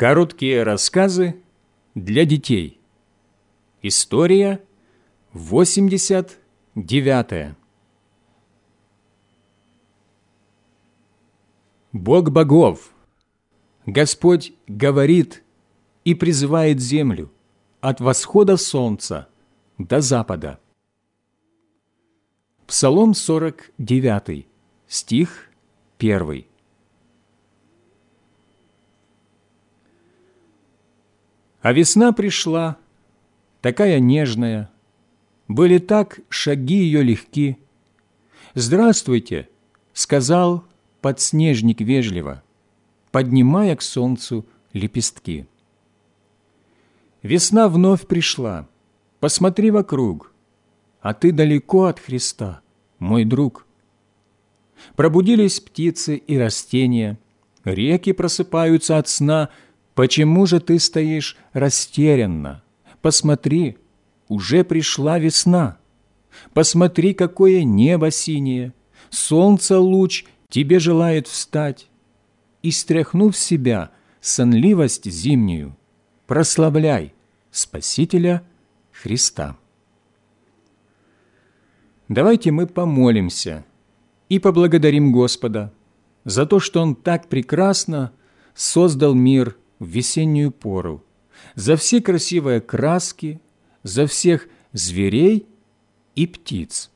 Короткие рассказы для детей. История 89. Бог богов, Господь говорит и призывает землю от восхода солнца до запада. Псалом 49, стих 1. А весна пришла, такая нежная, были так шаги ее легки. «Здравствуйте!» — сказал подснежник вежливо, поднимая к солнцу лепестки. Весна вновь пришла. Посмотри вокруг, а ты далеко от Христа, мой друг. Пробудились птицы и растения, реки просыпаются от сна — Почему же ты стоишь растерянно? Посмотри, уже пришла весна. Посмотри, какое небо синее, солнце луч тебе желает встать. И, стряхнув себя сонливость зимнюю, прославляй Спасителя Христа. Давайте мы помолимся и поблагодарим Господа за то, что Он так прекрасно создал мир в весеннюю пору, за все красивые краски, за всех зверей и птиц.